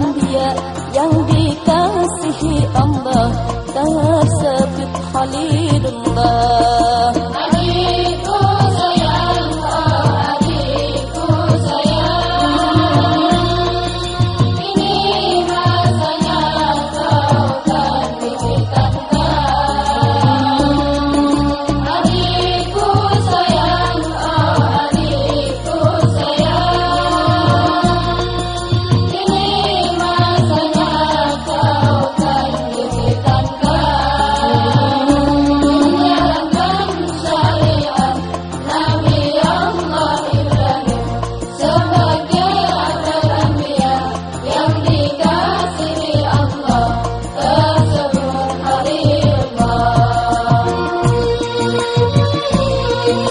anbiya yang dikasihi Allah tersebut Khalilullah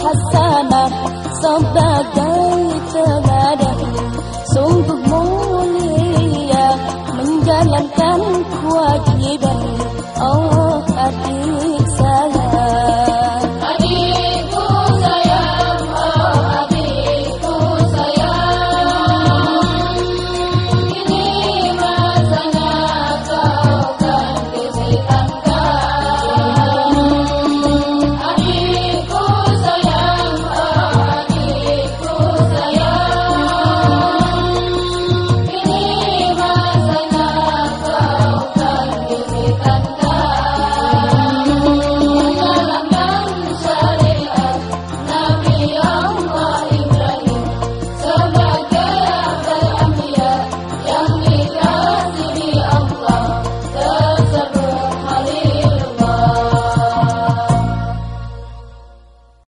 hasanah sebagai teladan sungguh mulia menjalankan kewajiban